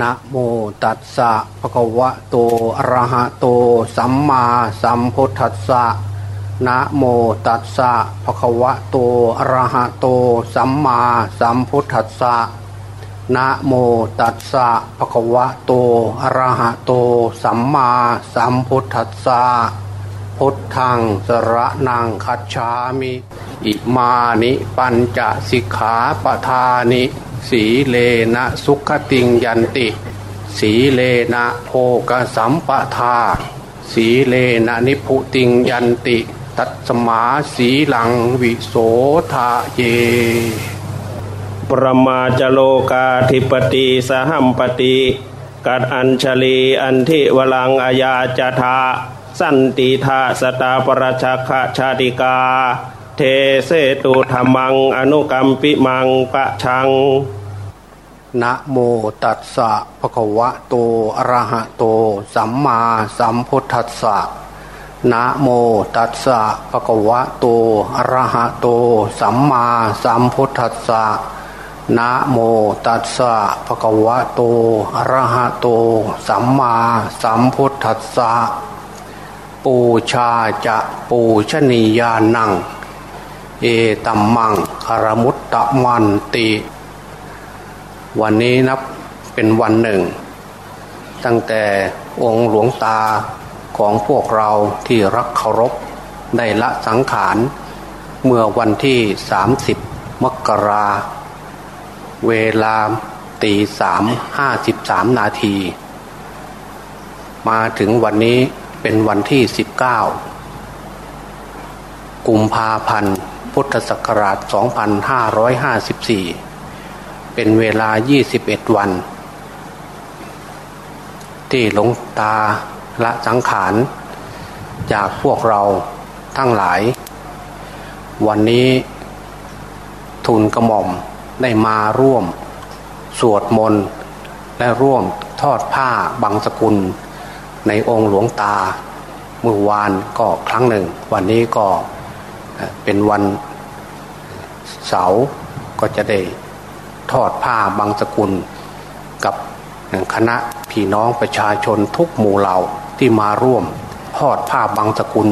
นะโมตัสสะภะคะวะโตอะระหะโต สัมมาสัมพุทธัสสะนะโมตัสสะภะคะวะโตอะระหะโต สัมมาสัมพุทธัสสะนะโมตัสสะภะคะวะโตอะระหะโต สัมมาสัมพุทธัสสะพุทธังสระนังคัจฉามิ อิมานิปัญจสิกขาปทานิ สีเลนะสุขติงยันติ สีเลนะโภกสัมปทา สีเลนะนิพุติงยันติ ตัสมาสีหลังวิโสทะเยประมาจโลกาธิปติสหัมปติกัดอัญชลีอันทิวลังอาญาจทาสันติทาสตาปรชาคชาติกา เทเสตุธรรมังอนุกรรมปิมังปะชัง นะโมตัสสะภะคะวะโตอะระหะโต สัมมาสัมพุทธัสสะนะโมตัสสะภะคะวะโตอะระหะโต สัมมาสัมพุทธัสสะนะโมตัสสะภะคะวะโตอะระหะโต สัมมาสัมพุทธัสสะปูชาจะปูชนียานัง เอตัมมังคารมุตตะมันติ วันนี้นับเป็นวันหนึ่ง ตั้งแต่องค์หลวงตาของพวกเราที่รักเคารพได้ละสังขาร เมื่อวันที่ 30 มกราเวลาตีสามห้าสิบสามนาที มาถึงวันนี้เป็นวันที่ 19 กุมภาพันธ์พุทธศักราช 2554 เป็นเวลา 21 วัน ที่หลวงตาละสังขาร จากพวกเราทั้งหลาย วันนี้ทุนกระหม่อมได้มาร่วมสวดมนต์และร่วมทอดผ้าบางสกุล ในองค์หลวงตา เมื่อวานก็ครั้งหนึ่ง วันนี้ก็เป็นวันเสาร์ก็จะได้ ทอดผ้าบางสกุล กับคณะพี่น้องประชาชนทุกหมู่เหล่าที่มาร่วมทอดผ้าบางสกุล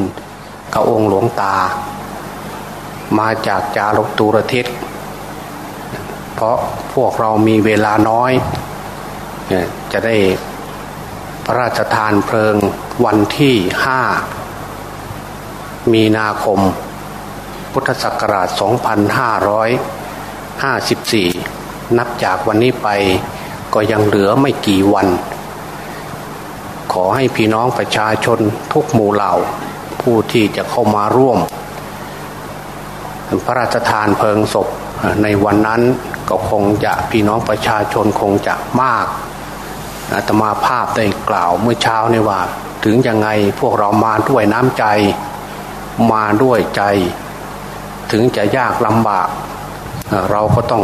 กับองค์หลวงตา มาจากจารกตุรทิศเพราะพวกเรามีเวลาน้อย จะได้พระราชทานเพลิงวันที่ห้ามีนาคม พุทธศักราช 2554 นับจากวันนี้ไปก็ยังเหลือไม่กี่วัน ขอให้พี่น้องประชาชนทุกหมู่เหล่า ผู้ที่จะเข้ามาร่วม พระราชทานเพลิงศพในวันนั้นก็คงจะพี่น้องประชาชนคงจะมากอาตมาภาพได้กล่าวเมื่อเช้านี่ว่า ถึงยังไงพวกเรามาด้วยน้ำใจ มาด้วยใจ ถึงจะยากลำบาก เราก็ต้อง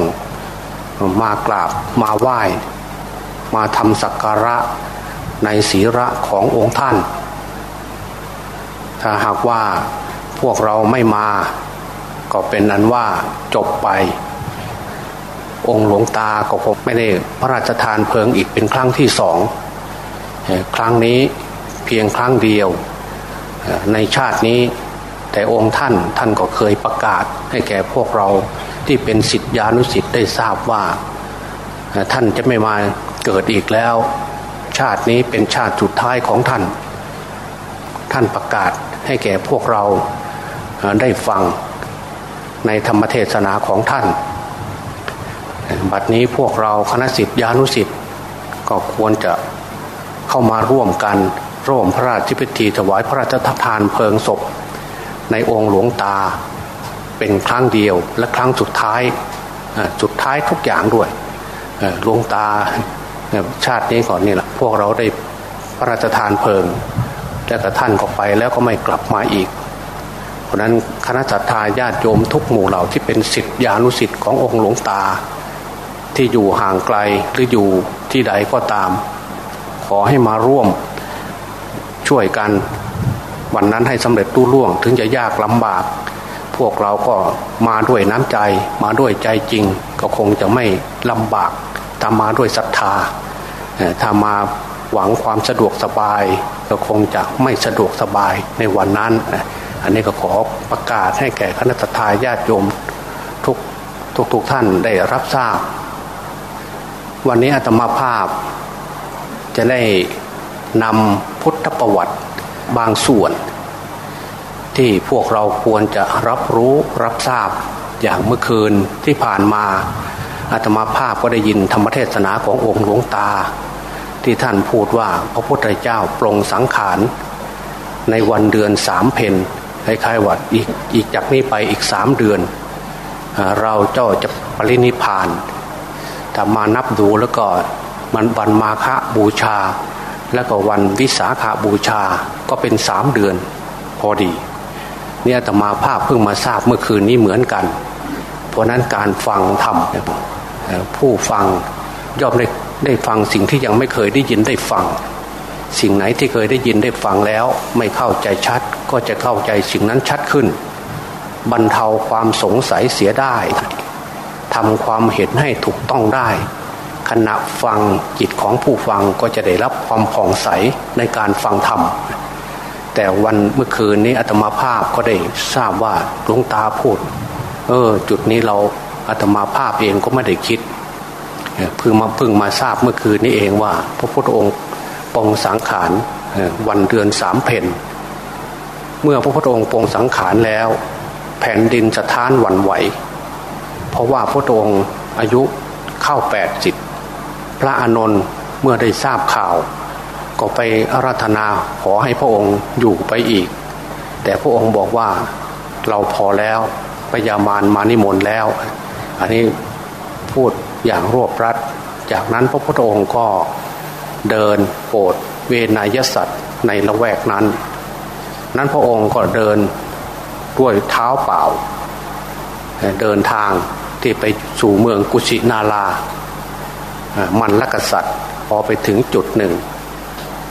มากราบมาไหว้ มาทำสักการะในศีระขององค์ท่าน ถ้าหากว่าพวกเราไม่มา ก็เป็นนั้นว่าจบไป องค์หลวงตาก็คงไม่ได้พระราชทานเพลิงอีกเป็นครั้งที่สอง ครั้งนี้เพียงครั้งเดียว ในชาตินี้แต่องค์ท่านท่านก็เคยประกาศให้แก่พวกเรา ที่เป็นสิทธิานุสิทธิ์ได้ทราบว่า ท่านจะไม่มาเกิดอีกแล้ว ชาตินี้เป็นชาติสุดท้ายของท่าน ท่านประกาศให้แก่พวกเราได้ฟังในธรรมเทศนาของท่าน บัดนี้พวกเราคณะสิทธิานุสิทธิ์ก็ควรจะเข้ามาร่วมกันร่วมพระราชพิธีถวายพระราชทานเพลิงศพ ในองค์หลวงตา เป็นครั้งเดียวและครั้งสุดท้ายสุดท้ายทุกอย่างด้วยหลวงตาชาตินี้ก่อนนี่แหละพวกเราได้พระราชทานเพลิง แล้วแต่ท่านก็ไปแล้วก็ไม่กลับมาอีก เพราะนั้นคณะสัตยาญาติโยมทุกหมู่เหล่าที่เป็นสิทธิานุสิทธิ์ขององค์หลวงตา ที่อยู่ห่างไกลหรืออยู่ที่ใดก็ตาม ขอให้มาร่วมช่วยกันวันนั้นให้สำเร็จตู้ล่วง ถึงจะยากลำบาก พวกเราก็มาด้วยน้ำใจ มาด้วยใจจริง ก็คงจะไม่ลำบากตามมาด้วยศรัทธาถ้ามาหวังความสะดวกสบาย ก็คงจะไม่สะดวกสบายในวันนั้น อันนี้ก็ขอประกาศให้แก่คณะทาญาติโยมทุกทุกทุกท่านได้รับทราบ วันนี้อาตมาภาพ จะได้นำพุทธประวัติบางส่วน ที่พวกเราควรจะรับรู้รับทราบอย่างเมื่อคืนที่ผ่านมาอาตมาภาพก็ได้ยินธรรมเทศนาขององค์หลวงตา ที่ท่านพูดว่าพระพุทธเจ้าปรงสังขาร ในวันเดือนสามเพนคล้ายๆว่าอีกอีกจากนี้ไปอีกสามเดือน เราเจ้าจะปรินิพานถ้ามานับดูแล้วก็มันวันมาฆบูชา แล้วก็วันวิสาขาบูชาก็เป็นสามเดือนพอดี นี่ยแต่มาภาพเพิ่งมาทราบเมื่อคืนนี้เหมือนกัน เพราะนั้นการฟังธรรมผู้ฟังย่อมได้ได้ฟังสิ่งที่ยังไม่เคยได้ยินได้ฟัง สิ่งไหนที่เคยได้ยินได้ฟังแล้ว ไม่เข้าใจชัดก็จะเข้าใจสิ่งนั้นชัดขึ้น บรรเทาความสงสัยเสียได้ทำความเห็นให้ถูกต้องได้ ขณะฟังจิตของผู้ฟังก็จะได้รับความผ่องใสในการฟังธรรม แต่วันเมื่อคืนนี้อาตมาภาพก็ได้ทราบว่าหลวงตาพูด เออ จุดนี้เราอาตมาภาพเองก็ไม่ได้คิดเพิ่งมาเพิ่งมาทราบเมื่อคืนนี้เองว่า พระพุทธองค์ปองสังขารวันเดือนสามเพนเมื่อพระพุทธองค์ปองสังขารแล้ว แผ่นดินสะท้านหวั่นไหว เพราะว่าพระองค์อายุเข้าแปดสิบพระอานนท์เมื่อได้ทราบข่าว ก็ไปอาราธนาขอให้พระองค์อยู่ไปอีก แต่พระองค์บอกว่าเราพอแล้วพยามารมานิมนต์แล้ว อันนี้พูดอย่างรวบรัด จากนั้นพระพุทธองค์ก็เดินโปรดเวนยสัตว์ในละแวกนั้น นั้นพระองค์ก็เดินด้วยเท้าเปล่า เดินทางที่ไปสู่เมืองกุชินาลามันลกษัตริย์พอไปถึงจุดหนึ่ง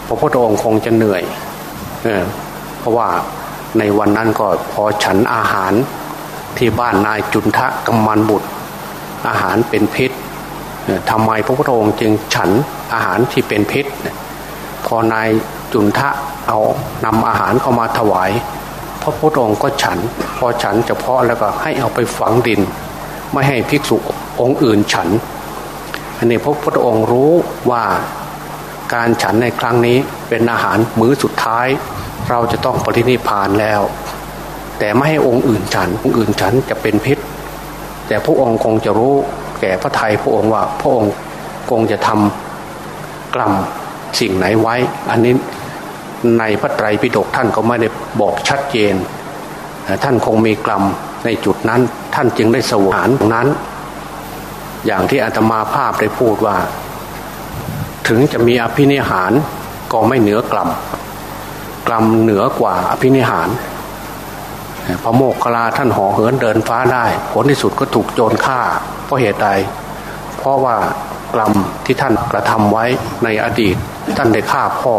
พระพุทธองค์คงจะเหนื่อยเเพราะว่าในวันนั้นก็พอฉันอาหารที่บ้านนายจุนทะกำมันบุตร อาหารเป็นพิษทำไมพระพุทธองค์จึงฉันอาหารที่เป็นพิษ พอนายจุนทะเอานำอาหารเข้ามาถวาย พระพุทธองค์ก็ฉัน พอฉันเฉพาะแล้วก็ให้เอาไปฝังดิน ไม่ให้ภิกษุองค์อื่นฉัน อันนี้พระพุทธองค์รู้ว่า การฉันในครั้งนี้เป็นอาหารมื้อสุดท้าย เราจะต้องปรินิพานแล้ว แต่ไม่ให้องค์อื่นฉันองค์อื่นฉันจะเป็นพิษ แต่พระองค์คงจะรู้แก่พระไทยพระองค์ว่าพระองค์คงจะทำกรรมสิ่งไหนไว้ อันนี้ในพระไตรปิฎกท่านก็ไม่ได้บอกชัดเจน ท่านคงมีกรรมในจุดนั้นท่านจึงได้สวรรค์นั้น อย่างที่อาตมาภาพได้พูดว่า ถึงจะมีอภินิหารก็ไม่เหนือกรรมกรรมเหนือกว่าอภินิหารพระโมกขลาท่านห่อเหินเดินฟ้าได้ ผลที่สุดก็ถูกโจรฆ่า เพราะเหตุใด เพราะว่ากรรมที่ท่านกระทำไว้ในอดีต ท่านได้ฆ่าพ่อ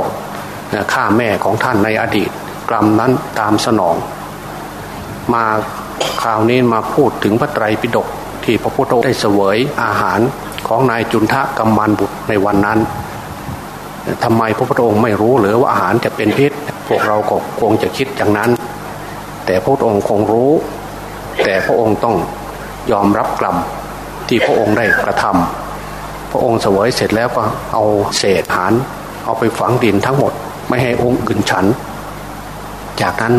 ฆ่าแม่ของท่านในอดีตกรรมนั้นตามสนอง มาคราวนี้มาพูดถึงพระไตรปิฎกที่พระพุทธองค์ได้เสวยอาหาร ของนายจุนทะกัมมันบุตรในวันนั้นทำไมพระพุทธองค์ไม่รู้หรือว่าอาหารจะเป็นพิษ พวกเราก็คงจะคิดอย่างนั้น แต่พระพุทธองค์คงรู้ แต่พระองค์ต้องยอมรับกรรมที่พระองค์ได้กระทำพระองค์เสวยเสร็จแล้วก็เอาเศษอาหารเอาไปฝังดินทั้งหมด ไม่ให้องค์อื่นฉัน จากนั้น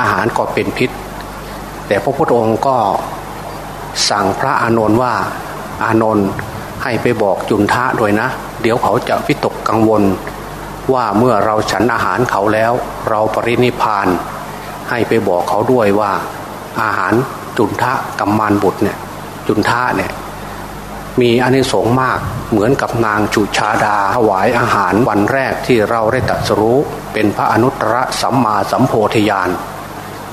อาหารก็เป็นพิษ แต่พระพุทธองค์ก็สั่งพระอานนท์ว่า อานนท์ให้ไปบอกจุนทะด้วยนะ เดี๋ยวเขาจะวิตกกังวล ว่าเมื่อเราฉันอาหารเขาแล้ว เราปรินิพาน ให้ไปบอกเขาด้วยว่า อาหารจุนทะกัมมานบุตรเนี่ยจุนทะเนี่ยมีอนิสงส์มากเหมือนกับนางจุชาดาถวายอาหารวันแรกที่เราได้ตัดสรู้เป็นพระอนุตตรสัมมาสัมโพธิญาณ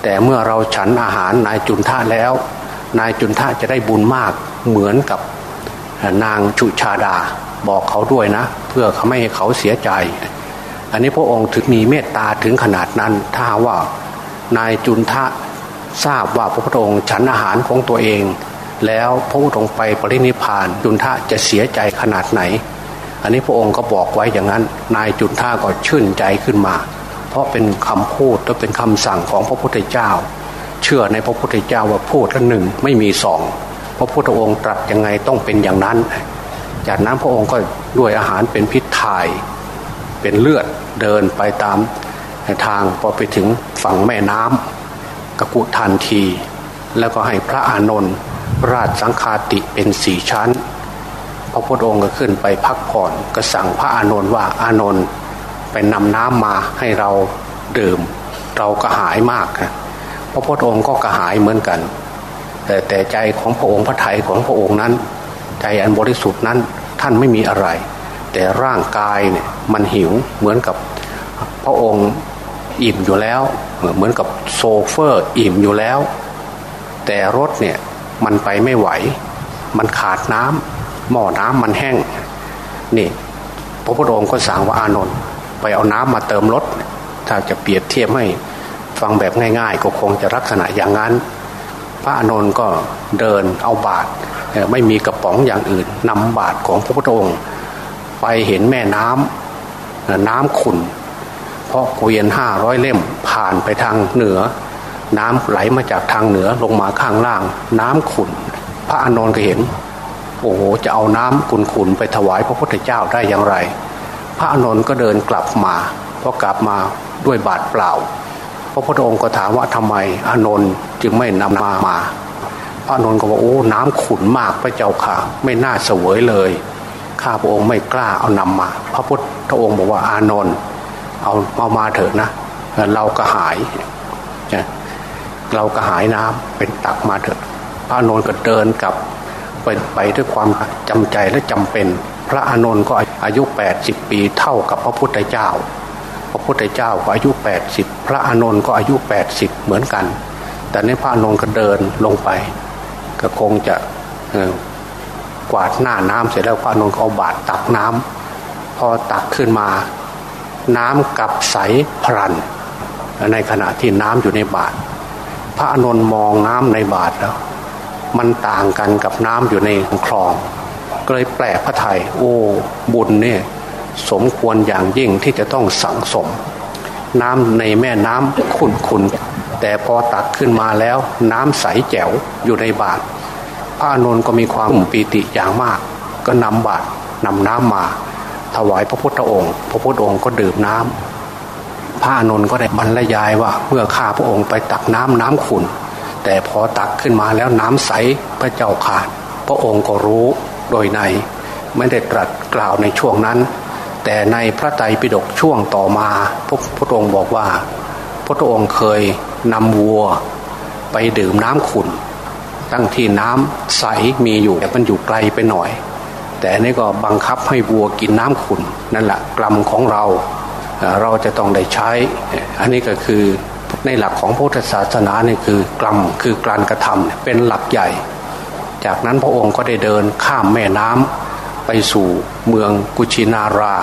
แต่เมื่อเราฉันอาหารนายจุนท่าแล้ว นายจุนท่าจะได้บุญมากเหมือนกับ นางจุชาดาบอกเขาด้วยนะ เพื่อเขาไม่ให้เขาเสียใจ อันนี้พระองค์ถึงมีเมตตาถึงขนาดนั้น ถ้าว่านายจุนทะทราบว่าพระพุทธองค์ฉันอาหารของตัวเอง แล้วพระพุทธองค์ไปปรินิพานจุนทะจะเสียใจขนาดไหน อันนี้พระองค์ก็บอกไว้อย่างนั้น นายจุนท่าก็ชื่นใจขึ้นมา เพราะเป็นคำพูดและเป็นคำสั่งของพระพุทธเจ้า เชื่อในพระพุทธเจ้าว่าพูดละหนึ่งไม่มีสอง พระพุทธองค์ตรัสยังไงต้องเป็นอย่างนั้น จากนั้นพระองค์ก็ด้วยอาหารเป็นพิษถ่าย เป็นเลือดเดินไปตามทางพอไปถึงฝั่งแม่น้ำกกุทันที แล้วก็ให้พระอานนท์ราชสังคาติเป็นสี่ชั้น พระพุทธองค์ก็ขึ้นไปพักผ่อนก็สั่งพระอานนท์ว่าอานนท์ไปนำน้ำมาให้เราดื่ม เราก็หายมากนะพระพุทธองค์ก็กระหายเหมือนกัน แต่แต่ใจของพระองค์พระไทยของพระองค์นั้น ใจอันบริสุทธิ์นั้นท่านไม่มีอะไร แต่ร่างกายเนี่ยมันหิวเหมือนกับพระองค์อิ่มอยู่แล้ว เหมือนกับโซเฟอร์อิ่มอยู่แล้ว แต่รถเนี่ยมันไปไม่ไหว มันขาดน้ำหม้อน้ำมันแห้งนี่พระพุทธองค์ก็สั่งว่าอานนท์ไปเอาน้ำมาเติมรถ ถ้าจะเปรียบเทียบให้ฟังแบบง่าย ๆ ก็คงจะลักษณะอย่างนั้น พระอนนท์ก็เดินเอาบาตรไม่มีกระป๋องอย่างอื่นนำบาตรของพระพุทธองค์ ไปเห็นแม่น้ำน้ำขุนเพราะเกวียนห้าร้อยเล่มผ่านไปทางเหนือ น้ำไหลมาจากทางเหนือลงมาข้างล่าง น้ำขุนพระอนนท์ก็เห็น โอ้โหจะเอาน้ำขุ่นๆไปถวายพระพุทธเจ้าได้อย่างไร พระอนนท์ก็เดินกลับมาพอกลับมาด้วยบาทเปล่า ระพุทธองค์ก็ถามว่าทำไมอานนท์จึงไม่นำมามาพระอานนท์ก็บอกโอ้น้ำขุ่นมากพระเจ้าค่ะ ไม่น่าเสวยเลย ข้าพระองค์ไม่กล้าเอานำมา พระพุทธองค์บอกว่าอานนท์เอาเอามาเถอะนะ เราก็หาย เราก็หายน้ำเป็นตักมาเถอะ พระอานนท์ก็เดินกลับไปไปด้วยความจำใจและจำเป็น พระอานนท์ก็อายุ 80 ปีเท่ากับพระพุทธเจ้า ระพุทธเจ้าก็อายุ 80 พระอานนท์ก็อายุ 80 เหมือนกัน แต่ในพระอานนท์ก็เดินลงไป ก็คงจะกวาดหน้าน้ำเสร็จแล้วพระอานนท์ก็เอาบาตรตักน้ำพอตักขึ้นมา น้ำกับใสพรัน ในขณะที่น้ำอยู่ในบาทพระอนุนมองน้ำในบาทแล้ว มันต่างกันกับน้ำอยู่ในคลองก็เลยแปลกพระไทยโอ้บุญเนี่ย สมควรอย่างยิ่งที่จะต้องสั่งสม น้ำในแม่น้ำขุนขุนแต่พอตักขึ้นมาแล้วน้ำใสแจ๋วอยู่ในบาทพระอนุนก็มีความปีติอย่างมาก ก็นำบาทนำน้ำมา ถวายพระพุทธองค์ พระพุทธองค์ก็ดื่มน้ำพระอนุนก็ได้บรรยายว่าเมื่อข้าพระองค์ไปตักน้ำน้ำขุนแต่พอตักขึ้นมาแล้วน้ำใสพระเจ้าขาด พระองค์ก็รู้โดยในไม่ได้ตรัสกล่าวในช่วงนั้น แต่ในพระไตรปิฎกช่วงต่อมาพระพุทธองค์บอกว่า พระองค์เคยนำวัวไปดื่มน้ำขุนตั้งที่น้ำใสมีอยู่แต่มันอยู่ไกลไปหน่อย แต่นี่ก็บังคับให้วัวกินน้ำขุนนั่นแหละกลัมของเราเราจะต้องได้ใช้ อันนี้ก็คือในหลักของพุทธศาสนานี่คือกลัมคือการกระทำเป็นหลักใหญ่ จากนั้นพระองค์ก็ได้เดินข้ามแม่น้ำ ไปสู่เมืองกุชินารา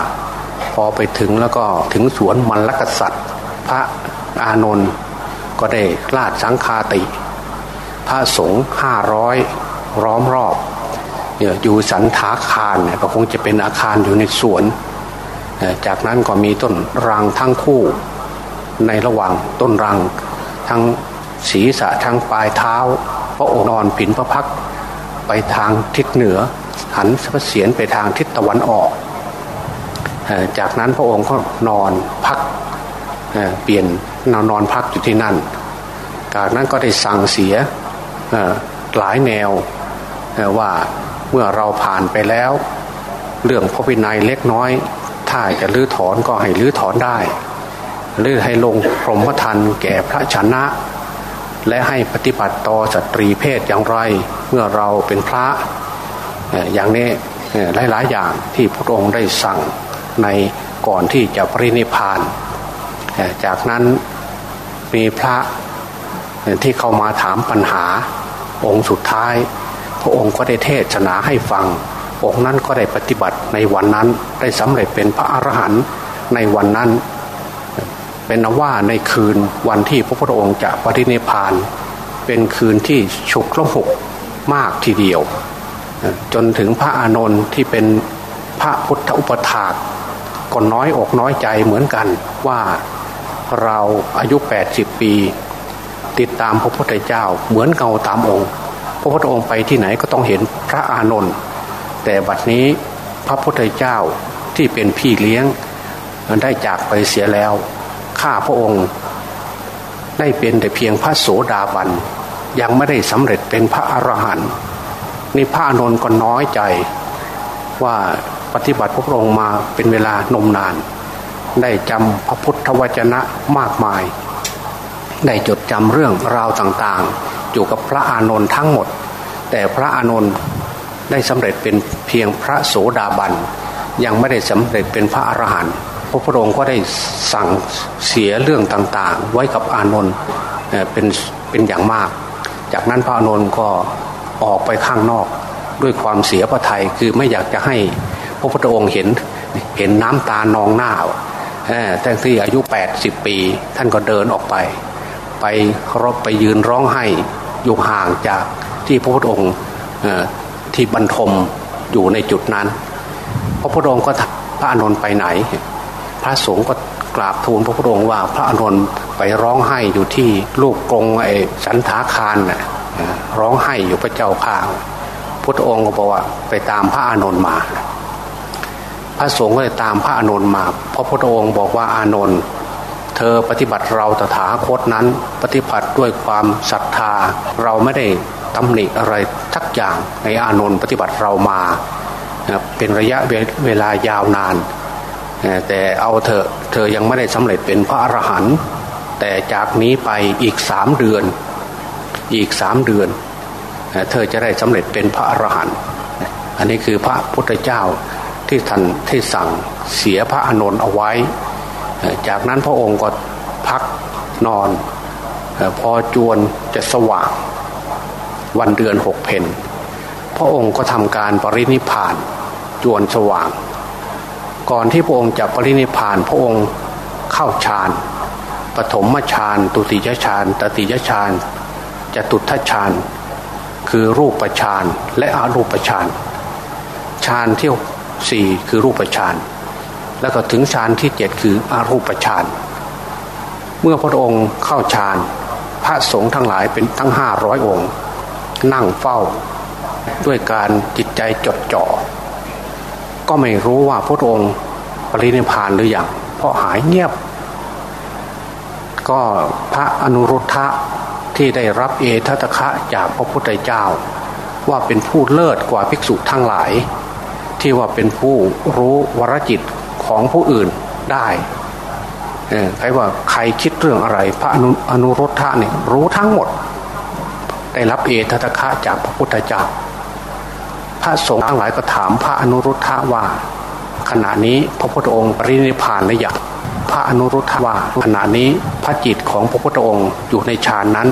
พอไปถึงแล้วก็ถึงสวนมันลกษัตริย์ พระอานนท์ก็ได้ลาดสังคาติ พระสงฆ์ห้าร้อยร้อมรอบอยู่สันถาคารเนี่ยก็คงจะเป็นอาคารอยู่ในสวน จากนั้นก็มีต้นรังทั้งคู่ ในระหว่างต้นรังทั้งศีรษะทั้งปลายเท้า พระองค์นอนผินพระพัก ไปทางทิศเหนือ หันพระเศียรไปทางทิศตะวันออก จากนั้นพระองค์ก็นอนพักเปลี่ยนนอนนอนพักอยู่ที่นั่น จากนั้นก็ได้สั่งเสียหลายแนวว่าเมื่อเราผ่านไปแล้ว เรื่องพระวินัยเล็กน้อย ถ้าจะลื้อถอนก็ให้ลื้อถอนได้หรือให้ลงพรหมทันแก่พระชนะ และให้ปฏิบัติต่อสตรีเพศอย่างไร เมื่อเราเป็นพระอย่างนี้หลายๆอย่างที่พระองค์ได้สั่งในก่อนที่จะปรินิพาน จากนั้นมีพระที่เข้ามาถามปัญหาองค์สุดท้าย พระองค์ก็ได้เทศนาให้ฟัง องค์นั้นก็ได้ปฏิบัติในวันนั้นได้สำเร็จเป็นพระอรหันต์ในวันนั้น เป็นนว่าในคืนวันที่พระพุทธองค์จะปฏิเนพาน เป็นคืนที่ฉุกละหุกมากทีเดียว จนถึงพระอานนท์ที่เป็นพระพุทธอุปถากก็น้อยอกน้อยใจเหมือนกันว่าเราอายุ 80 ปี ติดตามพระพุทธเจ้าเหมือนเงาตามองค์ พระพุทธองค์ไปที่ไหนก็ต้องเห็นพระอานนท์แต่บัดนี้พระพุทธเจ้าที่เป็นพี่เลี้ยงได้จากไปเสียแล้ว ข้าพระองค์ ได้เป็นแต่เพียงพระโสดาบัน ยังไม่ได้สำเร็จเป็นพระอรหันต์นี่พระอนนท์ก็น้อยใจ ว่าปฏิบัติพระองค์มาเป็นเวลานมนาน ได้จำพระพุทธวจนะมากมาย ได้จดจำเรื่องราวต่างๆ อยู่กับพระอานนท์ทั้งหมด แต่พระอานนท์ได้สำเร็จเป็นเพียงพระโสดาบัน ยังไม่ได้สำเร็จเป็นพระอรหันต์ ระพุทธองค์ก็ได้สั่งเสียเรื่องต่างๆ ไว้กับอานนท์เป็นเป็นอย่างมาก จากนั้นพระอานนท์ก็ออกไปข้างนอกด้วยความเสียพระทัยคือไม่อยากจะให้พระพุทธองค์เห็นเห็นน้ำตานองหน้าแต่ที่อายุ 80 ปี ท่านก็เดินออกไป ไปรบไปยืนร้องไห้อยู่ห่างจากที่พระพุทธองค์ที่บรรทมอยู่ในจุดนั้น พระพุทธองค์ก็พระอานนท์ไปไหน พระสงฆ์ก็กราบทูลพระพุทธองค์ว่าพระอานนท์ไปร้องไห้อยู่ที่ลูกกรงไอ้สันทาคารน่ะร้องไห้อยู่พระเจ้าข้าพุทธองค์ก็บอกว่าไปตามพระอานนท์มา พระสงฆ์ก็เลยตามพระอานนท์มาเพราะพุทธองค์บอกว่าอานนท์เธอปฏิบัติเราตถาคตนั้น ปฏิบัติด้วยความศรัทธา เราไม่ได้ตำหนิอะไรทักอย่างในอานนท์ปฏิบัติเรามาเป็นระยะเวลายาวนาน แต่เอาเธอเธอยังไม่ได้สำเร็จเป็นพระอรหันต์แต่จากนี้ไปอีกสามเดือน อีกสามเดือน เธอจะได้สำเร็จเป็นพระอรหันต์อันนี้คือพระพุทธเจ้าที่ท่านที่สั่งเสียพระอานนท์เอาไว้ จากนั้นพระองค์ก็พักนอน พอจวนจะสว่างวันเดือนหกเพนพระองค์ก็ทำการปรินิพานจวนสว่าง ก่อนที่พระองค์จะปรินิพานพระองค์เข้าฌานปฐมฌานตุติยฌานตติยฌานจตุทัชฌานคือรูปฌานและอรูปฌานฌานที่สี่คือรูปฌานแล้วก็ถึงฌานที่เจ็ดคืออรูปฌานเมื่อพระองค์เข้าฌานพระสงฆ์ทั้งหลายเป็นทั้งห้าร้อยองค์ นั่งเฝ้าด้วยการจิตใจจดจ่อ ก็ไม่รู้ว่าพระองค์ปรินิพานหรืออยังเพราะหายเงียบ ก็พระอนุรุทธะที่ได้รับเอทัตคะจากพระพุทธเจ้า ว่าเป็นผู้เลิศกว่าภิกษุทั้งหลาย ที่ว่าเป็นผู้รู้วรจิตของผู้อื่นได้ใครว่าใครคิดเรื่องอะไร พระอนุอนุรุทธะเนี่ยรู้ทั้งหมด ได้รับเอทัตคะจากพระพุทธเจ้า พระสงฆ์ทั้งหลายก็ถามพระอนุรุทธะว่า ขณะนี้พระพุทธองค์ปรินิพานหรือยังพระอนุรุทธะว่าขณะนี้พระจิตของพระพุทธองค์อยู่ในฌานนั้น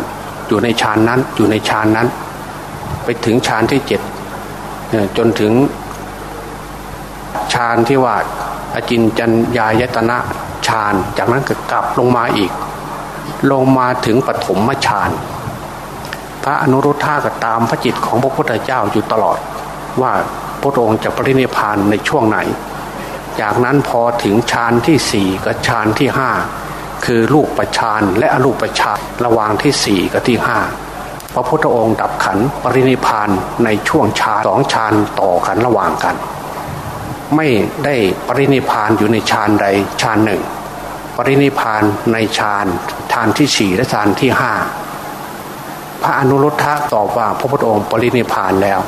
อยู่ในฌานนั้นอยู่ในฌานนั้น ไปถึงฌานที่เจ็ดจนถึงฌานที่ว่าอจินจัญญายตนะฌานจากนั้นก็กลับลงมาอีก ลงมาถึงปฐมฌานพระอนุรุทธะก็ตามพระจิตของพระพุทธเจ้าอยู่ตลอด ว่าพระองค์จะปรินิพานในช่วงไหน จากนั้นพอถึงฌานที่สี่กับฌานที่ห้าคือลูกประชานและอลูกประชานระหว่างที่สี่กับที่ห้าพระพุทธองค์ดับขันปรินิพานในช่วงฌานสองฌานต่อขันระหว่างกัน ไม่ได้ปรินิพานอยู่ในฌานใดฌานหนึ่ง ปรินิพานในฌานฌานที่สี่และฌานที่ห้าพระอนุรุทธะตอบว่าพระพุทธองค์ปรินิพานแล้ว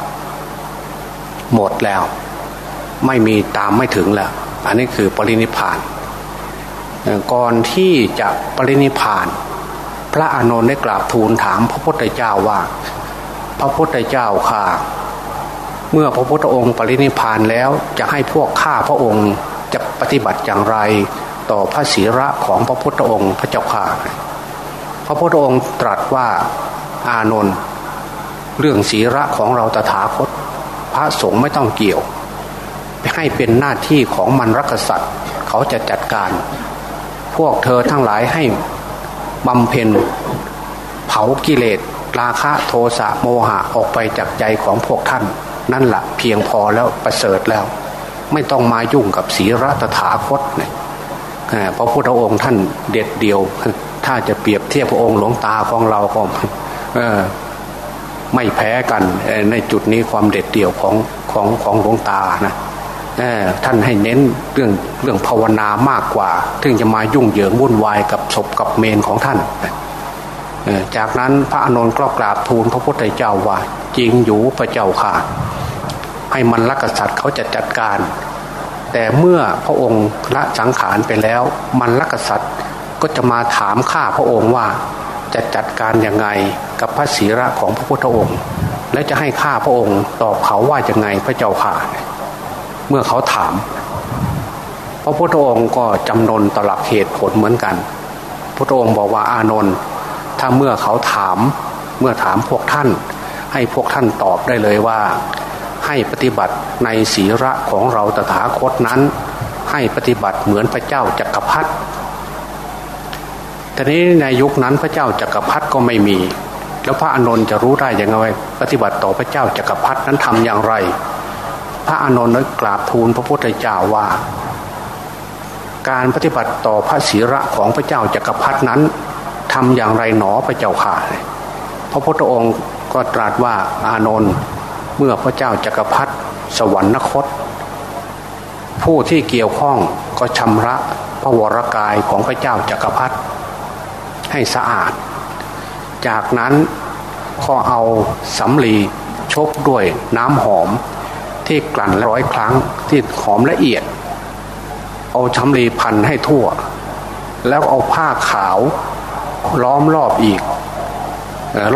หมดแล้ว ไม่มีตามไม่ถึงแล้ว อันนี้คือปรินิพานก่อนที่จะปรินิพาน พระอานนท์ได้กราบทูลถามพระพุทธเจ้าว่า พระพุทธเจ้าค่ะ เมื่อพระพุทธองค์ปรินิพานแล้วจะให้พวกข้าพระองค์จะปฏิบัติอย่างไรต่อพระศีระของพระพุทธองค์พระเจ้าข่าพระพุทธองค์ตรัสว่าอานนท์เรื่องศีระของเราตถาคต พระสงฆ์ไม่ต้องเกี่ยว ให้เป็นหน้าที่ของมันรักษัตริย์เขาจะจัดการ พวกเธอทั้งหลายให้บำเพ็ญเผากิเลสราคะโทสะโมหะออกไปจากใจของพวกท่าน นั่นแหละเพียงพอแล้วประเสริฐแล้ว ไม่ต้องมายุ่งกับศีรตถาคตเนี่ยพระพุทธองค์ท่านเด็ดเดียว ถ้าจะเปรียบเทียบพระองค์หลวงตาของเราก็ ไม่แพ้กันในจุดนี้ความเด็ดเดี่ยวของของของหลวงตานะท่านให้เน้นเรื่องเรื่องภาวนามากกว่าถึงจะมายุ่งเหยิงวุ่นวายกับศพกับเมนของท่าน จากนั้นพระอนุนก็กราบทูลพระพุทธเจ้าว่า จริงอยู่พระเจ้าค่ะ ให้มันลักษัตริย์เขาจะจัดการ แต่เมื่อพระองค์ละสังขารไปแล้ว มันลักษัตริย์ก็จะมาถามข้าพระองค์ว่าจะจัดการยังไง กับพระศีระของพระพุทธองค์ และจะให้ข้าพระองค์ตอบเขาว่ายังไงพระเจ้าค่ะเมื่อเขาถาม พระพุทธองค์ก็จำนนต่อหลักเหตุผลเหมือนกัน พระองค์บอกว่าอานนท์ถ้าเมื่อเขาถามเมื่อถามพวกท่าน ให้พวกท่านตอบได้เลยว่า ให้ปฏิบัติในศีระของเราตถาคตนั้น ให้ปฏิบัติเหมือนพระเจ้าจักรพรรดิแต่นี้ในยุคนั้นพระเจ้าจักรพรรดิก็ไม่มี แล้วพระอานนท์จะรู้ได้ยังไงปฏิบัติต่อพระเจ้าจักรพรรดินั้นทำอย่างไร พระอานนท์ได้กราบทูลพระพุทธเจ้าว่า การปฏิบัติต่อพระศีระของพระเจ้าจักรพรรดินั้นทำอย่างไรหนอพระเจ้าค่ะพระพุทธองค์ก็ตรัสว่าอานนท์เมื่อพระเจ้าจักรพรรดิสวรรคต ผู้ที่เกี่ยวข้องก็ชำระพระวรกายของพระเจ้าจักรพรรดิให้สะอาด จากนั้นก็เอาสำลีชกด้วยน้ำหอมที่กลั่นร้อยครั้งที่หอมละเอียด เอาช้ำรีพันให้ทั่ว แล้วเอาผ้าขาวล้อมรอบอีก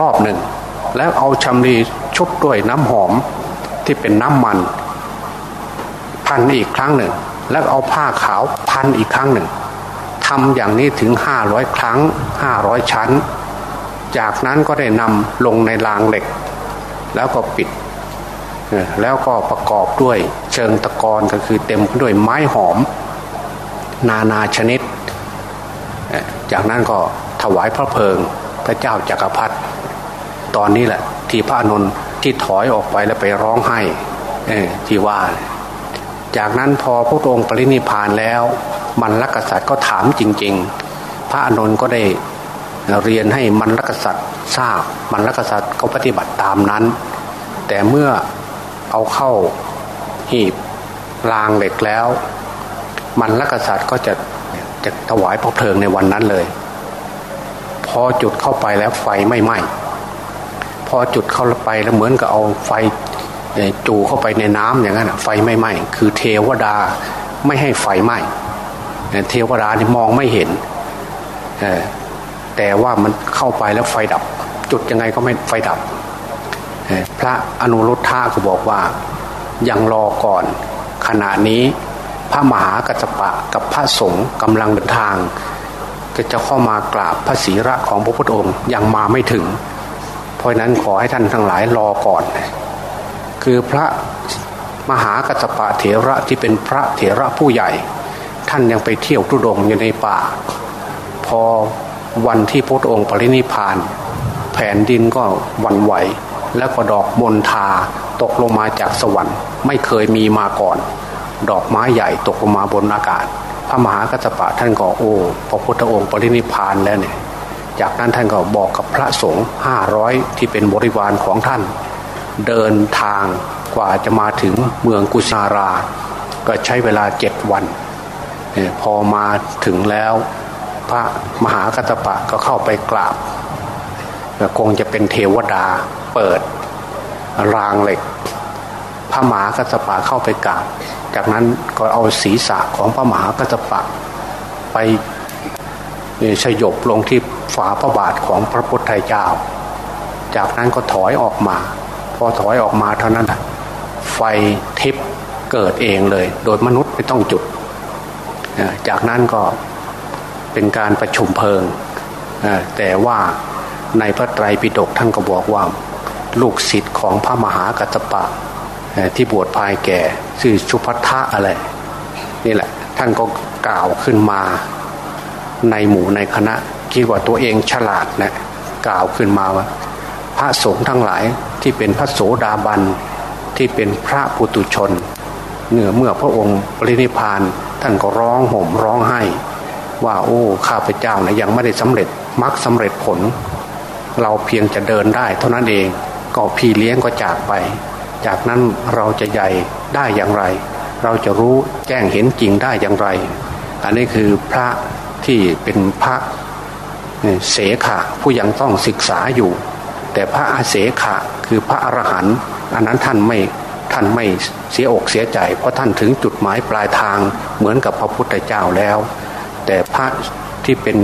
รอบหนึ่ง แล้วเอาชำรีชุบด้วยน้ำหอมที่เป็นน้ำมัน พันอีกครั้งหนึ่ง แล้วเอาผ้าขาวพันอีกครั้งหนึ่งทำอย่างนี้ถึงห้าร้อยครั้งห้าร้อยชั้น จากนั้นก็ได้นำลงในรางเหล็ก แล้วก็ปิด แล้วก็ประกอบด้วยเชิงตะกอนก็คือเต็มด้วยไม้หอม นานาชนิด จากนั้นก็ถวายพระเพลิงพระเจ้าจากักรพรรดิตอนนี้แหละที่พระนนท์ที่ถอยออกไปแล้วไปร้องไห้ที่ว่า จากนั้นพอพระองค์ปรินิพานแล้ว มันลักษัตริย์ก็ถามจริง ๆ พระอนุนก็ได้ เรียนให้มันลักษัตริย์ทราบมันลักษัตริย์ก็ปฏิบัติตามนั้น แต่เมื่อเอาเข้าหีบรางเหล็กแล้ว มันลักษัตริย์ก็จะจะถวายพระเพลิงในวันนั้นเลย พอจุดเข้าไปแล้วไฟไม่ไหม้พอจุดเข้าไปแล้วเหมือนกับเอาไฟจูเข้าไปในน้ำอย่างนั้นไฟไม่ไหม้คือเทวดาไม่ให้ไฟไหม้เทวดานี่มองไม่เห็น แต่ว่ามันเข้าไปแล้วไฟดับ จุดยังไงก็ไม่ไฟดับ พระอนุรุทธะก็บอกว่ายังรอก่อน ขณะนี้พระมหากัจปะกับพระสงฆ์กำลังเดินทาง ก็จะเข้ามากราบพระศีระของพระพุทธองค์ยังมาไม่ถึง เพราะนั้นขอให้ท่านทั้งหลายรอก่อน คือพระมหากัจปะเถระที่เป็นพระเถระผู้ใหญ่ ท่านยังไปเที่ยวทุดงอยู่ในป่า พอ วันที่พระองค์ปรินิพาน แผ่นดินก็วันไหว แล้วก็ดอกมณฑาตกลงมาจากสวรรค์ ไม่เคยมีมาก่อน ดอกไม้ใหญ่ตกลงมาบนอากาศ พระมหากัสปะท่านก็โอ้พระพุทธองค์ปรินิพานแล้วเนี่ยจากนั้นท่านก็บอกกับพระสงฆ์ห้าร้อยที่เป็นบริวารของท่าน เดินทางกว่าจะมาถึงเมืองกุชารา ก็ใช้เวลาเจ็ดวัน พอมาถึงแล้ว พระมหากัตปะก็เข้าไปกราบคงจะเป็นเทวดาเปิดรางเหล็กพระมหากัสปะเข้าไปกราบ จากนั้นก็เอาศีรษะของพระมหากัสปะ ไปสยบลงที่ฝาพระบาทของพระพุทธเจ้า จากนั้นก็ถอยออกมา พอถอยออกมาเท่านั้นไฟทิพเกิดเองเลย โดยมนุษย์ไม่ต้องจุด จากนั้นก็ เป็นการประชุมเพลิง แต่ว่าในพระไตรปิฎกท่านก็บอกว่าลูกศิษย์ของพระมหากัตปะที่บวชภายแก่ชื่อชุพัทธะอะไร นี่แหละท่านก็กล่าวขึ้นมาในหมู่ในคณะคิดว่าตัวเองฉลาดนะกล่าวขึ้นมาว่า พระสงฆ์ทั้งหลายที่เป็นพระโสดาบันที่เป็นพระปุตุชนเนื่อเมื่อพระองค์ปรินิพานท่านก็ร้องห่มร้องไห้ ว่าโอ้ข้าพเจ้านะยังไม่ได้สำเร็จมรรคสาเร็จผล เราเพียงจะเดินได้ เท่านั้นเองก็พี่เลี้ยงก็จากไป จากนั้นเราจะใหญ่ได้อย่างไร เราจะรู้แจ้งเห็นจริงได้อย่างไร อันนี้คือพระที่เป็นพระเสขะผู้ยังต้องศึกษาอยู่ แต่พระอาเสขะคือพระอรหันต์อันนั้นท่านไม่ท่านไม่เสียอกเสียใจ เพราะท่านถึงจุดหมายปลายทางเหมือนกับพระพุทธเจ้าแล้ว แต่พระที่เป็น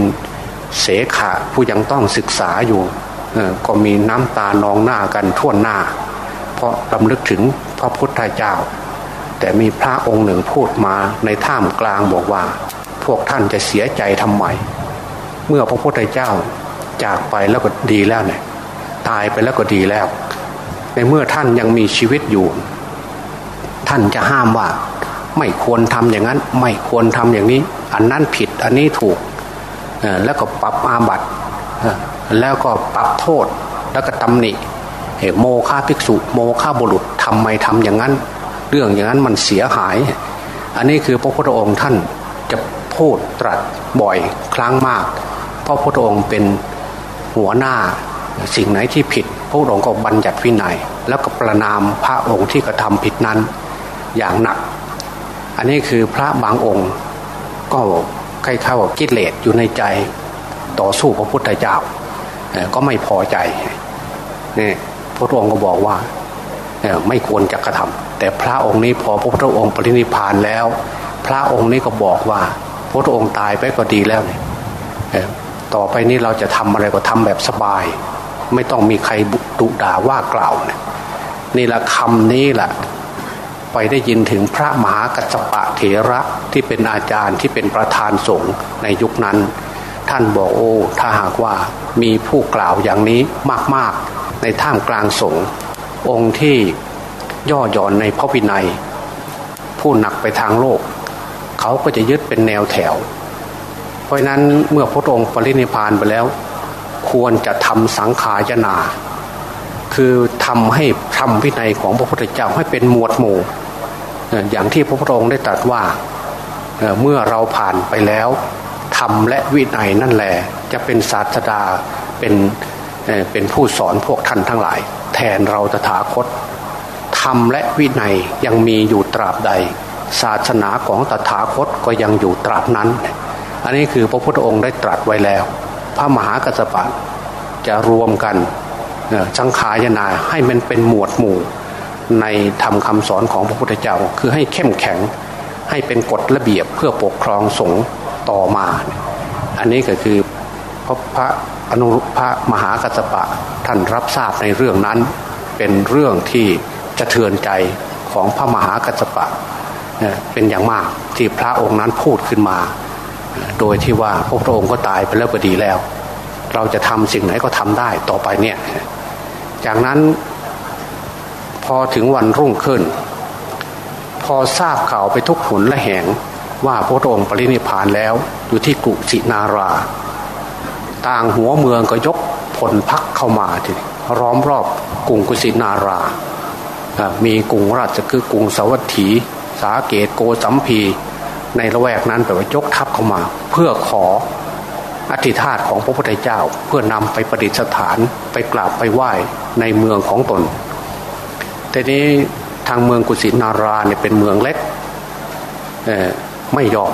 เสขะผู้ยังต้องศึกษาอยู่ก็มีน้ำตานองหน้ากันทั่วหน้า เพราะลำลึกถึงพระพุทธเจ้า แต่มีพระองค์หนึ่งพูดมาในท่ามกลางบอกว่า พวกท่านจะเสียใจทำไม เมื่อพระพุทธเจ้าจากไปแล้วก็ดีแล้วเนี่ยตายไปแล้วก็ดีแล้ว ในเมื่อท่านยังมีชีวิตอยู่ ท่านจะห้ามว่า ไม่ควรทำอย่างนั้น ไม่ควรทำอย่างนี้ อันนั้นผิดอันนี้ถูกแล้วก็ปรับอาบัติแล้วก็ปรับโทษแล้วก็ตำหนิโมฆะภิกษุ โมฆะบุรุษทำไมทำอย่างนั้น เรื่องอย่างนั้นมันเสียหาย อันนี้คือพระพุทธองค์ท่านจะพูดตรัสบ่อยครั้งมากเพระพุทธองค์เป็นหัวหน้าสิ่งไหนที่ผิด พระองค์ก็บัญญัติวินัย แล้วก็ประนามพระองค์ที่กระทำผิดนั้น อย่างหนัก อันนี้คือพระบางองค์ ก็ใกล้เข้ากิเลสอยู่ในใจต่อสู้พระพุทธเจ้าก็ไม่พอใจนี่พระองค์ก็บอกว่าไม่ควรจะกระทำแต่พระองค์นี้พอพระพุทธองค์ปรินิพานแล้ว พระองค์นี้ก็บอกว่าพระองค์ตายไปก็ดีแล้วเนี่ยต่อไปนี้เราจะทำอะไรก็ทำแบบสบาย ไม่ต้องมีใครดุด่าว่ากล่าวนะนี่แหละคำนี้แหละ ไปได้ยินถึงพระมหากัจจปะเถระที่เป็นอาจารย์ที่เป็นประธานสงฆ์ในยุคนั้น ท่านบอกโอ้ถ้าหากว่ามีผู้กล่าวอย่างนี้มากๆ ในท่ามกลางสงฆ์องค์ที่ย่อหย่อนในพระวินัย ผู้หนักไปทางโลก เขาก็จะยึดเป็นแนวแถว เพราะนั้นเมื่อพระองค์ปรินิพานไปแล้ว ควรจะทำสังขายนาคือทำให้ทำวินัยของพระพุทธเจ้าให้เป็นหมวดหมู่ อย่างที่พระพุทธองค์ได้ตรัสว่าเมื่อเราผ่านไปแล้วทำและวินัยนั่นแหละจะเป็นศาสดาเป็นเป็นผู้สอนพวกท่านทั้งหลาย แทนเราตถาคตธรรมและวินัยยังมีอยู่ตราบใด ศาสนาของตถาคตก็ยังอยู่ตราบนั้น อันนี้คือพระพุทธองค์ได้ตรัสไว้แล้ว พระมหากัสปะจะรวมกันชังขายนาให้มันเป็นหมวดหมู่ ในธรรมคาสอนของพระพุทธเจ้าคือให้เข้มแข็งให้เป็นกฎระเบียบเพื่อปกครองสงฆ์ต่อมา อันนี้ก็คือพระพระอนุพระมหากัสปะท่านรับทราบในเรื่องนั้น เป็นเรื่องที่จะเทือนใจของพระมหากัสปะเป็นอย่างมากที่พระองค์นั้นพูดขึ้นมา โดยที่ว่าพระพุทธองค์ก็ตายไปแล้วก็ดีแล้ว เราจะทำสิ่งไหนก็ทำได้ต่อไปเนี่ย จากนั้น พอถึงวันรุ่งขึ้น พอทราบข่าวไปทุกผลและแหงว่าพระองค์ปรินิพานแล้วอยู่ที่กุสินารา ต่างหัวเมืองก็ยกผลพักเข้ามาทีร้อมรอบกรุงกุสินารา มีกรุงราชคือกรุงสวัสถี สาเกตโกสัมพี ในละแวกนั้นแปลว่ายกทัพเข้ามา เพื่อขออธิธาตของพระพุทธเจ้า เพื่อนำไปประดิษฐานไปกราบไปไหว้ในเมืองของตน แต่นี้ทางเมืองกุสินาราเนี่ยเป็นเมืองเล็กไม่ยอม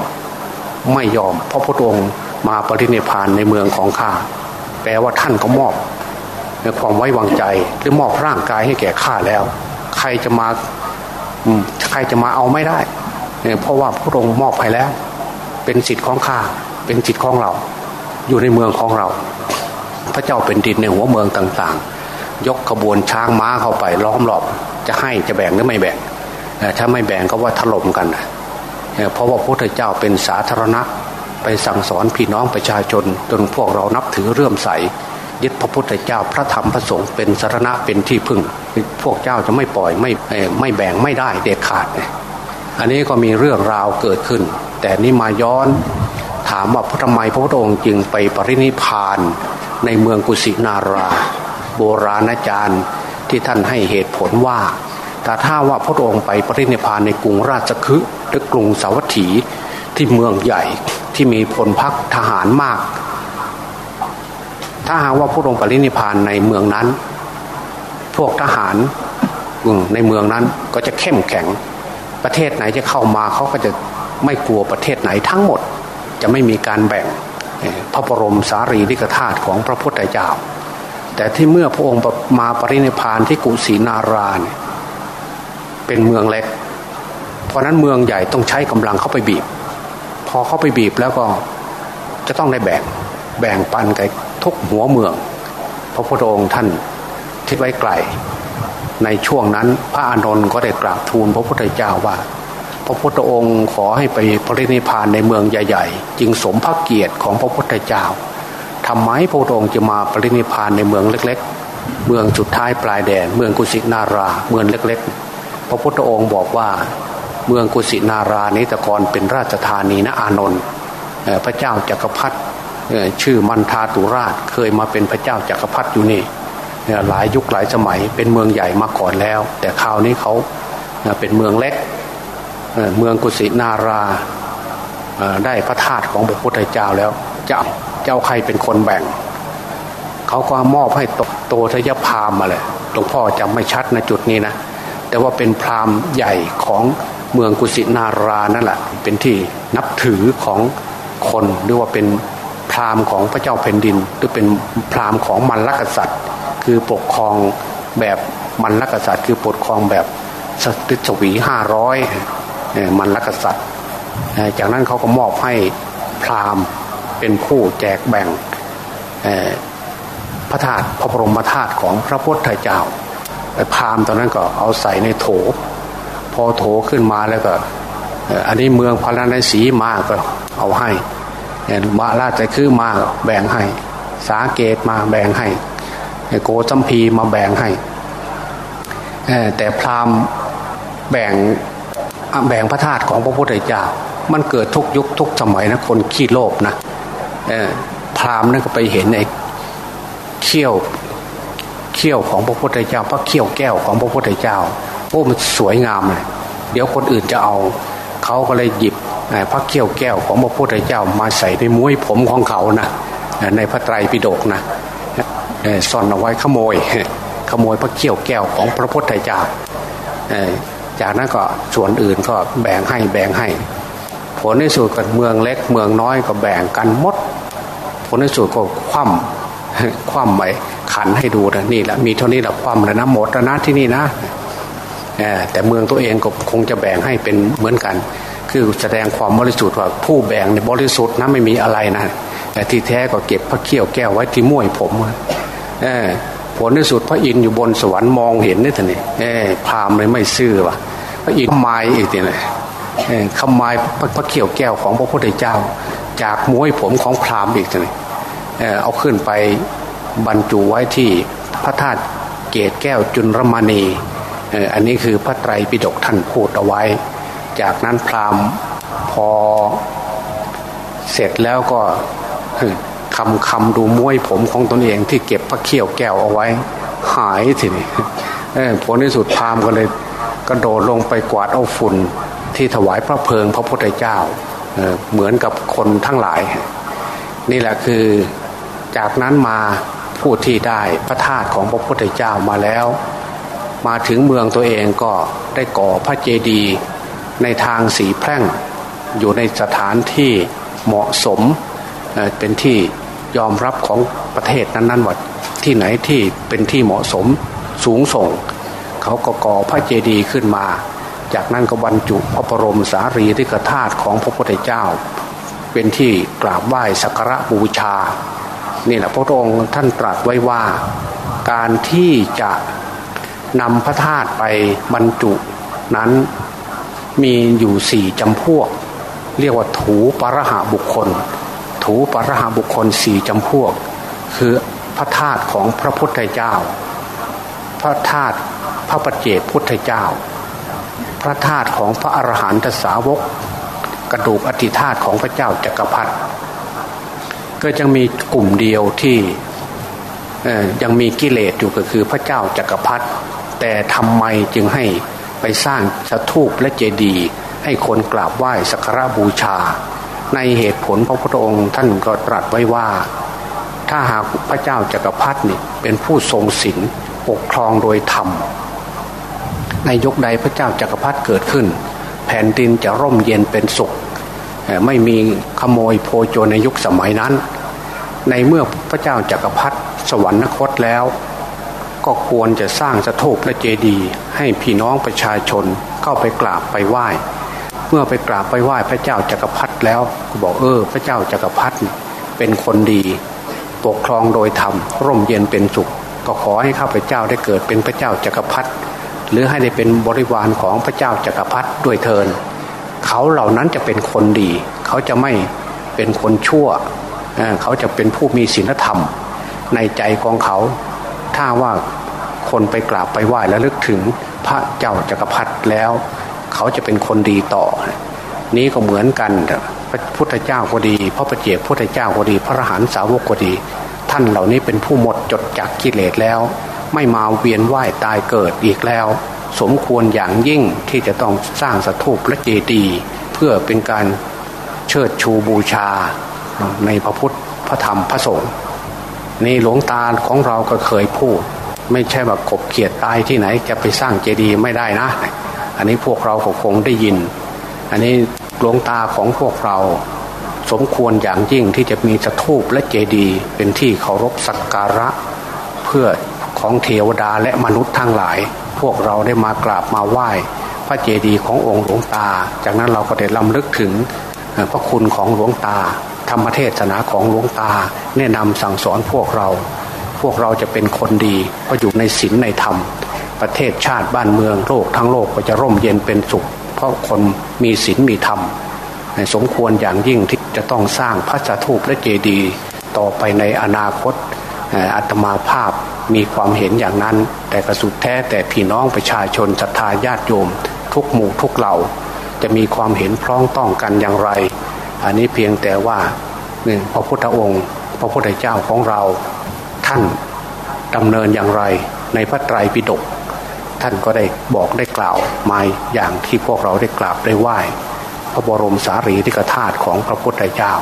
ไม่ยอม เพราะพระองค์มาปรินิพานในเมืองของข้าแปลว่าท่านก็มอบในความไว้วางใจหรือมอบร่างกายให้แก่ข้าแล้ว ใครจะมาใครจะมาเอาไม่ได้เพราะว่าพระองค์มอบให้แล้ว เป็นสิทธิ์ของข้าเป็นสิทธิ์ของเรา อยู่ในเมืองของเรา พระเจ้าเป็นดินในหัวเมืองต่างๆ ยกขบวนช้างม้าเข้าไปล้อมรอบ จะให้จะแบ่งหรือไม่แบ่งถ้าไม่แบ่งก็ว่าถล่มกันเพราะว่าพระพุทธเจ้าเป็นสาธารณะ ไปสั่งสอนพี่น้องประชาชน จนพวกเรานับถือเรื่มใสยึดพระพุทธเจ้าพระธรรมพระสงฆ์เป็นสารณะเป็นที่พึ่ง พวกเจ้าจะไม่ปล่อยไม่ไม่แบ่งไม่ได้เด็ดขาดเนอันนี้ก็มีเรื่องราวเกิดขึ้น แต่นี่มาย้อนถามว่าทำไมพระพุทธองค์จึงไปปรินิพานในเมืองกุสินารา โบราณอาจารย์ ที่ท่านให้เหตุผลว่า แต่ถ้าว่าพระองค์ไปปรินิพานในกรุงราชคฤห์หรือกรุงสาวัตถีที่เมืองใหญ่ที่มีพลพักทหารมาก ถ้าหากว่าพระองค์ปรินิพานในเมืองนั้น พวกทหารในเมืองนั้นก็จะเข้มแข็งประเทศไหนจะเข้ามาเขาก็จะไม่กลัวประเทศไหนทั้งหมด จะไม่มีการแบ่งพระบรมสารีริกธาตุของพระพุทธเจ้า แต่ที่เมื่อพระองค์มาปรินิพานที่กุสินาราเนี่ยเป็นเมืองเล็ก เพราะนั้นเมืองใหญ่ต้องใช้กำลังเข้าไปบีบ พอเข้าไปบีบแล้วก็จะต้องได้แบ่งแบ่งปันกันทุกหัวเมือง พระพุทธองค์ท่านทิศไว้ไกล ในช่วงนั้นพระอานนท์ก็ได้กราบทูลพระพุทธเจ้าว่า พระพุทธองค์ขอให้ไปปรินิพานในเมืองใหญ่ ๆ จึงสมพระเกียรติของพระพุทธเจ้า ทำไมพระพุทธองค์จะมาปรินิพานในเมืองเล็ก ๆ เมืองจุดท้ายปลายแดน เมืองกุสินารา เมืองเล็ก ๆ พระพุทธองค์บอกว่าเมืองกุสินารานี้แต่ก่อนเป็นราชธานีนะอานนท์พระเจ้าจักรพรรดิชื่อมันทาตุราชเคยมาเป็นพระเจ้าจักรพรรดิอยู่นี่หลายยุคหลายสมัยเป็นเมืองใหญ่มาก่อนแล้ว แต่คราวนี้เขาเป็นเมืองเล็กเมืองกุสินาราได้พระธาตุของพระพุทธเจ้าแล้วจะ เจ้าใครเป็นคนแบ่ง เขาก็มอบให้โตทยพามมาเลยหลวงพ่อจำไม่ชัดนะจุดนี้นะ แต่ว่าเป็นพราหมณ์ใหญ่ของเมืองกุสินารานั่นแหละ เป็นที่นับถือของคนหรือว่าเป็นพราหมณ์ของพระเจ้าแผ่นดิน หรือเป็นพราหมณ์ของมันลักษัตริย์ คือปกครองแบบมันลักษัตริย์ คือปกครองแบบสติสวีห้าร้อยมันลักษัตริย์ จากนั้นเขาก็มอบให้พราหมณ์ เป็นผู้แจกแบ่งพระธาตุพระบรมธาตุของพระพุทธเจ้าพามตอนนั้นก็เอาใส่ในโถ พอโถขึ้นมาแล้วก็อันนี้เมืองพาราณสีมาก็เอาให้มาราชคือมาแบ่งให้ สาเกตมาแบ่งให้โกจัมพีมาแบ่งให้ แต่พราหมณ์แบ่งแบ่งพระธาตุของพระพุทธเจ้า มันเกิดทุกยุคทุกสมัยนะคนขี้โลภนะ พราหมณ์นั่นก็ไปเห็นไอ้เขี้ยวเขี้ยวของพระพุทธเจ้า พระเขี้ยวแก้วของพระพุทธเจ้าโอ้มันสวยงามเลยเดี๋ยวคนอื่นจะเอาเขาก็เลยหยิบพระเขี้ยวแก้วของพระพุทธเจ้ามาใส่ในมุ้ยผมของเขานะในพระไตรปิฎกนะซ่อนเอาไว้ขโมย ขโมยพระเขี้ยวแก้วของพระพุทธเจ้าจากนั้นก็ส่วนอื่นก็แบ่งให้แบ่งให้ ผลในสุดกับเมืองเล็กเมืองน้อยก็แบ่งกันหมด ผลในสุดก็คว่ำคว่ำไปขันให้ดูนะนี่แหละมีเท่านี้แหละคว่ำแล้วนะหมดแล้วนะที่นี่นะแต่เมืองตัวเองก็คงจะแบ่งให้เป็นเหมือนกัน คือแสดงความบริสุทธิ์ว่าผู้แบ่งในบริสุทธิ์นะไม่มีอะไรนะแต่ที่แท้ก็เก็บพระเขี้ยวแก้วไว้ที่ม้วยผมผลที่สุดพระอินทร์อยู่บนสวรรค์มองเห็นนี่ท่านนี่พามเลยไม่ซื่อวะพระอินทร์ไม้อีกทีเลย ขมายพระเขียวแก้วของพระพุทธเจ้า จากมวยผมของพราหมณ์อีกทีนี้เอาขึ้นไปบรรจุไว้ที่พระธาตุเกตแก้วจุลรมณีอันนี้คือพระไตรปิฎกท่านพูดเอาไว้ จากนั้นพราหมณ์พอเสร็จแล้วก็คำคำดูมวยผมของตนเองที่เก็บพระเขียวแก้วเอาไว้ หายทีนี้ผลที่สุดพราหมณ์ก็เลยกระโดดลงไปกวาดเอาฝุ่น ที่ถวายพระเพลิงพระพุทธเจ้าเหมือนกับคนทั้งหลาย นี่แหละคือจากนั้นมาผู้ที่ได้พระธาตุของพระพุทธเจ้ามาแล้ว มาถึงเมืองตัวเองก็ได้ก่อพระเจดีย์ในทางสีแพร่ง อยู่ในสถานที่เหมาะสมเป็นที่ยอมรับของประเทศนั้นๆว่าที่ไหนที่เป็นที่เหมาะสมสูงส่ง เขาก็ก่อพระเจดีย์ขึ้นมา จากนั้นก็บรรจุพระบรมสารีริกธาตุของพระพุทธเจ้า เป็นที่กราบไหว้สักการะบูชานี่แหละพระองค์ท่านตรัสไว้ว่าการที่จะนำพระธาตุไปบรรจุนั้นมีอยู่สี่จำพวก เรียกว่าถูปรหาบุคคล ถูปรหาบุคคลสี่จำพวก คือพระธาตุของพระพุทธเจ้า พระธาตุพระปัจเจกพุทธเจ้า พระธาตุของพระอรหันตสาวก กระดูกอธิธาตุของพระเจ้าจักรพรรดิก็ยังมีกลุ่มเดียวที่ยังมีกิเลสอยู่ก็คือพระเจ้าจักรพรรดิแต่ทำไมจึงให้ไปสร้างสถูปและเจดีย์ให้คนกราบไหว้สักการะบูชา ในเหตุผลพระพุทธองค์ท่านก็ตรัสไว้ว่า ถ้าหากพระเจ้าจักรพรรดินี่เป็นผู้ทรงศีลปกครองโดยธรรม ในยุคใดพระเจ้าจักรพรรดิเกิดขึ้น แผ่นดินจะร่มเย็นเป็นสุข ไม่มีขโมยโพโจรในยุคสมัยนั้น ในเมื่อพระเจ้าจักรพรรดิสวรรคตแล้ว ก็ควรจะสร้างสถูปและเจดีย์ให้พี่น้องประชาชนเข้าไปกราบไปไหว้ เมื่อไปกราบไปไหว้พระเจ้าจักรพรรดิแล้วก็บอกเออ พระเจ้าจักรพรรดิเป็นคนดีปกครองโดยธรรมร่มเย็นเป็นสุข ก็ขอให้ข้าพเจ้าได้เกิดเป็นพระเจ้าจักรพรรดิ หรือให้ได้เป็นบริวารของพระเจ้าจักรพรรดิด้วยเทินเขาเหล่านั้นจะเป็นคนดี เขาจะไม่เป็นคนชั่ว เขาจะเป็นผู้มีศีลธรรม ในใจของเขา ถ้าว่าคนไปกราบไปไหว้และลึกถึงพระเจ้าจักรพรรดิแล้ว เขาจะเป็นคนดีต่อ นี้ก็เหมือนกันพระพุทธเจ้าก็ดี พระปเจกพุทธเจ้าก็ดี พระอรหันตสาวกก็ดี ท่านเหล่านี้เป็นผู้หมดจดจากกิเลสแล้ว ไม่มาเวียนว่ายตายเกิดอีกแล้ว สมควรอย่างยิ่งที่จะต้องสร้างสถูปและเจดีย์เพื่อเป็นการเชิดชูบูชาในพระพุทธพระธรรมพระสงฆ์นี่หลวงตาของเราก็เคยพูด ไม่ใช่แบบกบเขียดตายที่ไหนจะไปสร้างเจดีย์ไม่ได้นะ อันนี้พวกเราคงได้ยิน อันนี้หลวงตาของพวกเราสมควรอย่างยิ่งที่จะมีสถูปและเจดีย์เป็นที่เคารพสักการะ เพื่อ ของเทวดาและมนุษย์ทั้งหลาย พวกเราได้มากราบมาไหว้ พระเจดีย์ขององค์หลวงตา จากนั้นเราก็ได้ลำลึกถึงพระคุณของหลวงตา ธรรมเทศนาของหลวงตา แนะนำสั่งสอนพวกเรา พวกเราจะเป็นคนดีเพราะอยู่ในศีลในธรรม ประเทศชาติบ้านเมืองโลกทั้งโลกก็จะร่มเย็นเป็นสุข เพราะคนมีศีลมีธรรมสมควรอย่างยิ่งที่จะต้องสร้างพระสถูปและเจดีย์ต่อไปในอนาคต อัตมาภาพมีความเห็นอย่างนั้น แต่กระสุดแท้แต่พี่น้องประชาชนศรัทธาญาติโยม ทุกหมู่ทุกเหล่า จะมีความเห็นพร้องต้องกันอย่างไร อันนี้เพียงแต่ว่าหนึ่งพระพุทธองค์ พระพุทธเจ้าของเราท่านดำเนินอย่างไรในพระไตรปิฎกท่านก็ได้บอกได้กล่าวมาอย่างที่พวกเราได้กราบได้ไหว้ พระบรมสารีริกธาตุของพระพุทธเจ้า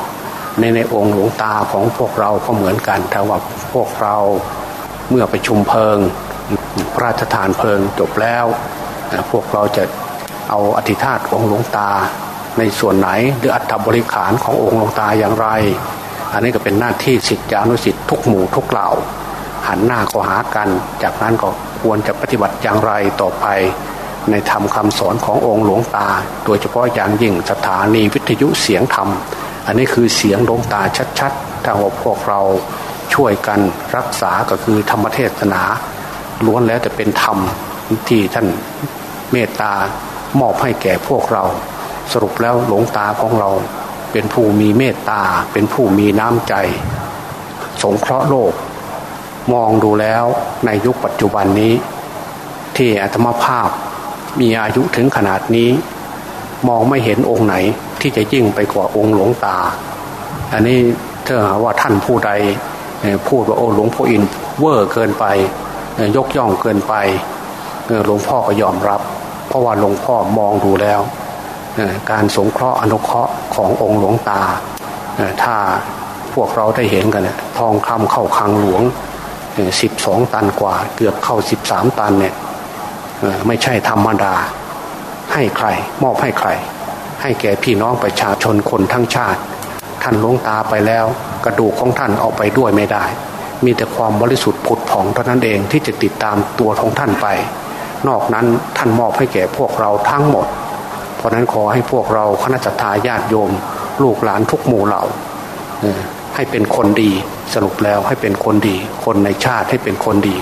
ในในองค์หลวงตาของพวกเราก็เหมือนกันแต่ว่าพวกเราเมื่อไปชุมเพลิง พระราชทานเพลิงจบแล้ว พวกเราจะเอาอธิธาตองค์หลวงตา ในส่วนไหนหรืออัฐบริขารขององค์หลวงตาอย่างไร อันนี้ก็เป็นหน้าที่สิทธิอนุสิทธิ์ทุกหมู่ทุกเหล่า หันหน้าเข้าหากัน จากนั้นก็ควรจะปฏิบัติอย่างไรต่อไปในธรรมคาสอนขององค์หลวงตา โดยเฉพาะอย่างยิ่งสถานีวิทยุเสียงธรรม อันนี้คือเสียงหลวงตาชัดๆถ้าว่าพวกเราช่วยกันรักษาก็คือธรรมเทศนาล้วนแล้วแต่เป็นธรรมที่ท่านเมตตามอบให้แก่พวกเรา สรุปแล้วหลวงตาของเราเป็นผู้มีเมตตา เป็นผู้มีน้ำใจ สงเคราะห์โลก มองดูแล้วในยุคปัจจุบันนี้ ที่อัตมภาพมีอายุถึงขนาดนี้ มองไม่เห็นองค์ไหน ที่จะยิ่งไปกว่าองค์หลวงตา อันนี้เธอหาว่าท่านผู้ใดพูดว่าโอ้หลวงพ่ออินเวอร์เกินไป ยกย่องเกินไปหลวงพ่อก็ยอมรับ เพราะว่าหลวงพ่อมองดูแล้ว การสงเคราะห์อนุเคราะห์ขององค์หลวงตา ถ้าพวกเราได้เห็นกันทองคำเข้าคังหลวงสิบสองตันกว่า เกือบเข้าสิบสามตันเนี่ยไม่ใช่ธรรมดาให้ใคร มอบให้ใคร ให้แก่พี่น้องประชาชนคนทั้งชาติ ท่านลงตาไปแล้ว กระดูกของท่านเอาไปด้วยไม่ได้ มีแต่ความบริสุทธิ์ผุดผ่องเท่านั้นเองที่จะติดตามตัวของท่านไป นอกนั้นท่านมอบให้แก่พวกเราทั้งหมด เพราะนั้นขอให้พวกเราคณะทาญาติโยม ลูกหลานทุกหมู่เหล่าให้เป็นคนดีสรุปแล้วให้เป็นคนดี คนในชาติให้เป็นคนดี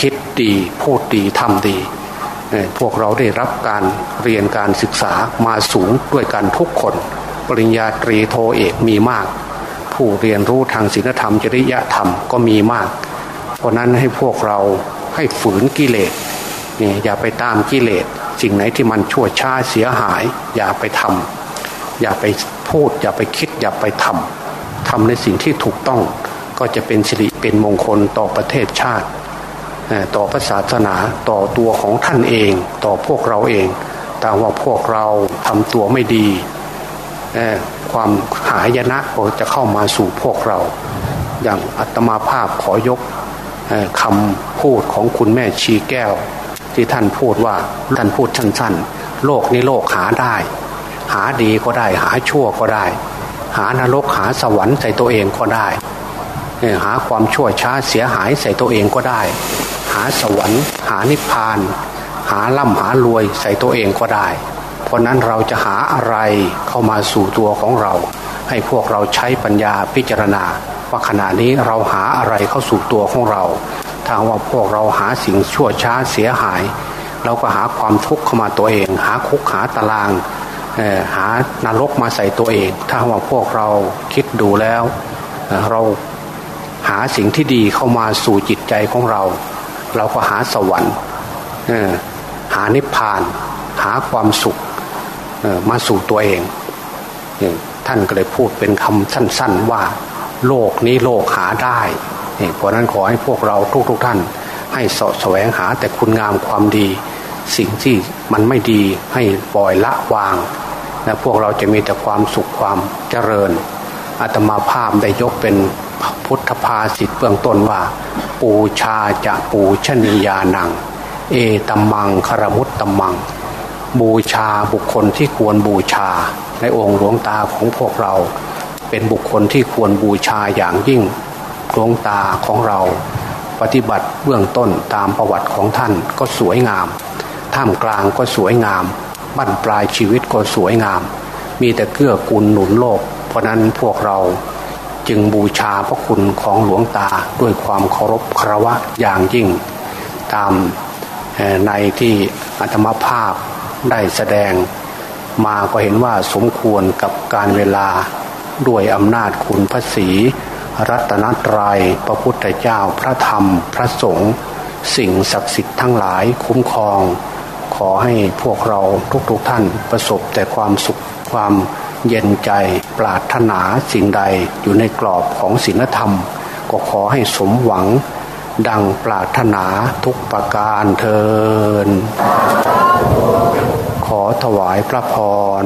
คิดดีพูดดีทำดี พวกเราได้รับการเรียนการศึกษามาสูงด้วยกันทุกคน ปริญญาตรีโทเอกมีมาก ผู้เรียนรู้ทางศีลธรรมจริยธรรมก็มีมาก เพราะนั้นให้พวกเราให้ฝืนกิเลสนี่อย่าไปตามกิเลสสิ่งไหนที่มันชั่วช้าเสียหาย อย่าไปทำอย่าไปพูด อย่าไปคิด อย่าไปทำทำในสิ่งที่ถูกต้องก็จะเป็นสิริเป็นมงคลต่อประเทศชาติ ต่อพระศาสนาต่อตัวของท่านเอง ต่อพวกเราเองแต่ว่าพวกเราทำตัวไม่ดี ความหายนะก็จะเข้ามาสู่พวกเรา อย่างอัตมาภาพขอยกคำพูดของคุณแม่ชีแก้ว ที่ท่านพูดว่าท่านพูดสั้นๆ โลกนี้โลกหาได้ หาดีก็ได้ หาชั่วก็ได้ หานรกหาสวรรค์ใส่ตัวเองก็ได้ หาความชั่วช้าเสียหายใส่ตัวเองก็ได้ หาสวรรค์ หานิพพาน หาล่ำหารวยใส่ตัวเองก็ได้ เพราะนั้นเราจะหาอะไรเข้ามาสู่ตัวของเรา ให้พวกเราใช้ปัญญาพิจารณา ว่าขณะนี้เราหาอะไรเข้าสู่ตัวของเราถ้าว่าพวกเราหาสิ่งชั่วช้าเสียหาย เราก็หาความทุกข์เข้ามาตัวเอง หาคุกหาตารางหานรกมาใส่ตัวเอง ถ้าว่าพวกเราคิดดูแล้ว เราหาสิ่งที่ดีเข้ามาสู่จิตใจของเรา เราก็หาสวรรค์หานิพพาน หาความสุขมาสู่ตัวเอง ท่านก็เลยพูดเป็นคำสั้น ๆว่า โลกนี้โลกหาได้เพราะนั้นขอให้พวกเราทุกๆทท่าน ให้สะแสวงหาแต่คุณงามความดี สิ่งที่มันไม่ดีให้ปล่อยละวางและพวกเราจะมีแต่ความสุขความเจริญ อาตมาภาพได้ยกเป็นพุทธภาษิตเบื้องต้นว่า ปูชาจะปูชนียานัง เอตัมมังคารมุตตัมมัง บูชาบุคคลที่ควรบูชา ในองค์หลวงตาของพวกเรา เป็นบุคคลที่ควรบูชาอย่างยิ่งหลวงตาของเรา ปฏิบัติเบื้องต้นตามประวัติของท่านก็สวยงาม ท่ามกลางก็สวยงามบั้นปลายชีวิตก็สวยงาม มีแต่เกื้อกูลหนุนโลก เพราะนั้นพวกเราจึงบูชาพระคุณของหลวงตาด้วยความเคารพคารวะอย่างยิ่ง ตามในที่อัตมภาพได้แสดง มาก็เห็นว่าสมควรกับการเวลาด้วยอำนาจคุณพระศีรัตนตรยัยพระพุทธเจ้าพระธรรมพระสงฆ์สิ่งศักดิ์สิทธิ์ทั้งหลายคุ้มครอง ขอให้พวกเราทุกๆทท่านประสบแต่ความสุขความ เย็นใจปรารถนาสิ่งใดอยู่ในกรอบของศีลธรรม ก็ขอให้สมหวัง ดังปรารถนาทุกประการเทิน ขอถวายพระพร